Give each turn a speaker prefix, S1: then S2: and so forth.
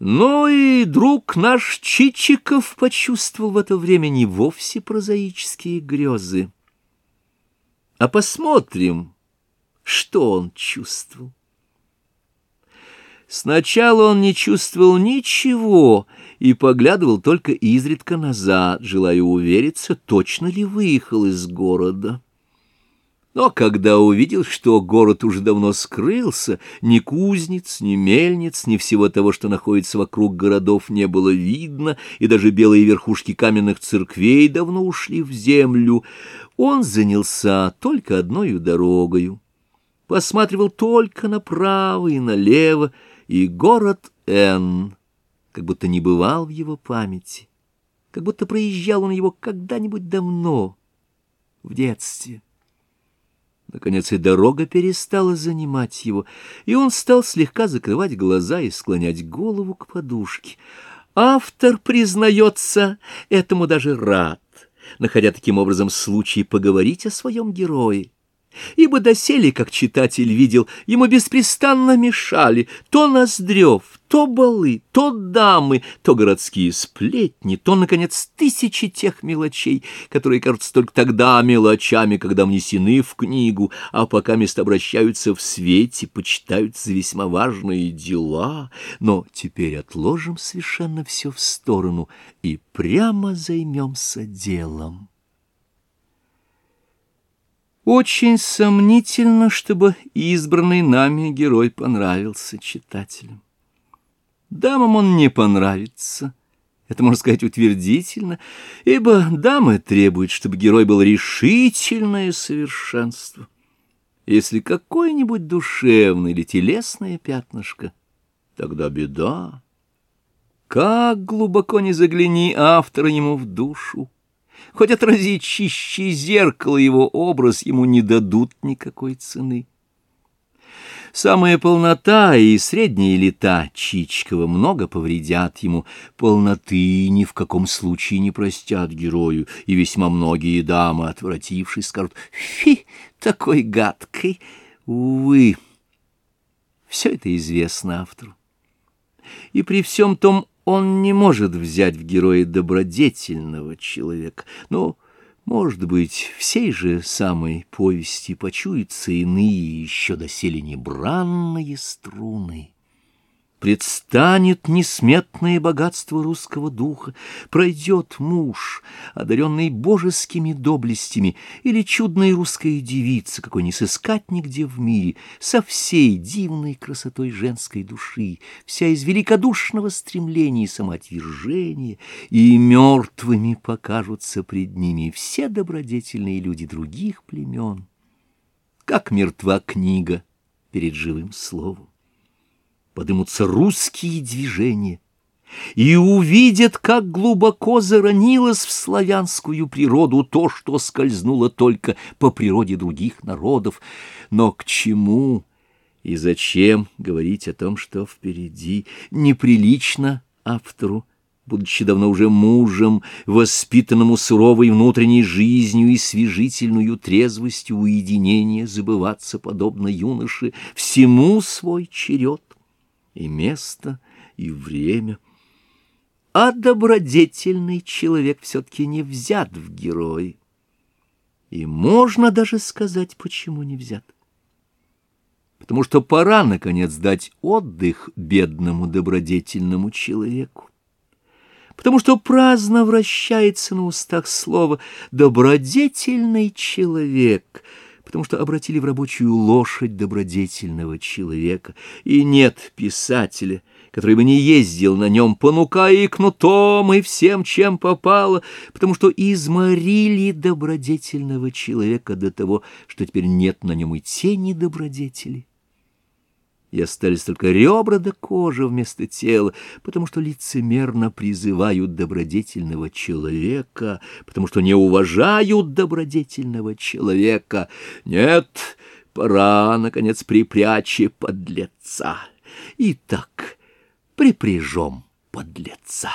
S1: Но и друг наш Чичиков почувствовал в это время не вовсе прозаические грезы. А посмотрим, что он чувствовал. Сначала он не чувствовал ничего и поглядывал только изредка назад, желая увериться, точно ли выехал из города. Но когда увидел, что город уже давно скрылся, ни кузнец, ни мельниц, ни всего того, что находится вокруг городов, не было видно, и даже белые верхушки каменных церквей давно ушли в землю, он занялся только одною дорогою, посматривал только направо и налево, и город Н, как будто не бывал в его памяти, как будто проезжал он его когда-нибудь давно, в детстве. Наконец и дорога перестала занимать его, и он стал слегка закрывать глаза и склонять голову к подушке. Автор, признается, этому даже рад, находя таким образом случай поговорить о своем герое ибо доселе, как читатель видел, ему беспрестанно мешали то Ноздрев, то балы, то дамы, то городские сплетни, то, наконец, тысячи тех мелочей, которые кажутся только тогда мелочами, когда внесены в книгу, а пока места обращаются в свете, почитаются весьма важные дела. Но теперь отложим совершенно все в сторону и прямо займемся делом. Очень сомнительно, чтобы избранный нами герой понравился читателям. Дамам он не понравится, это можно сказать утвердительно, ибо дамы требуют, чтобы герой был решительное совершенство. Если какое-нибудь душевное или телесное пятнышко, тогда беда. Как глубоко не загляни автора ему в душу, хоть отрази чище зеркало его образ, ему не дадут никакой цены. Самая полнота и средние лета Чичкова много повредят ему, полноты ни в каком случае не простят герою, и весьма многие дамы, отвратившись, скажут «Фи, такой гадкой!» Увы, все это известно автору. И при всем том он не может взять в героя добродетельного человека, но, может быть, всей же самой повести почуются иные еще доселе небранные струны предстанет несметное богатство русского духа, пройдет муж, одаренный божескими доблестями, или чудная русская девица, какой не сыскать нигде в мире, со всей дивной красотой женской души, вся из великодушного стремления и самоотвержения, и мертвыми покажутся пред ними все добродетельные люди других племен, как мертва книга перед живым словом подымутся русские движения и увидят, как глубоко заронилось в славянскую природу то, что скользнуло только по природе других народов. Но к чему и зачем говорить о том, что впереди неприлично автору, будучи давно уже мужем, воспитанному суровой внутренней жизнью и свежительную трезвостью уединения, забываться, подобно юноше, всему свой черед и место, и время. А добродетельный человек все-таки не взят в герои. И можно даже сказать, почему не взят. Потому что пора, наконец, дать отдых бедному добродетельному человеку. Потому что праздно вращается на устах слово «добродетельный человек», потому что обратили в рабочую лошадь добродетельного человека, и нет писателя, который бы не ездил на нем, понукая и кнутом, и всем, чем попало, потому что изморили добродетельного человека до того, что теперь нет на нем и тени добродетели и остались только ребра да кожа вместо тела, потому что лицемерно призывают добродетельного человека, потому что не уважают добродетельного человека. Нет, пора, наконец, припрячь подлеца. Итак, припряжем подлеца.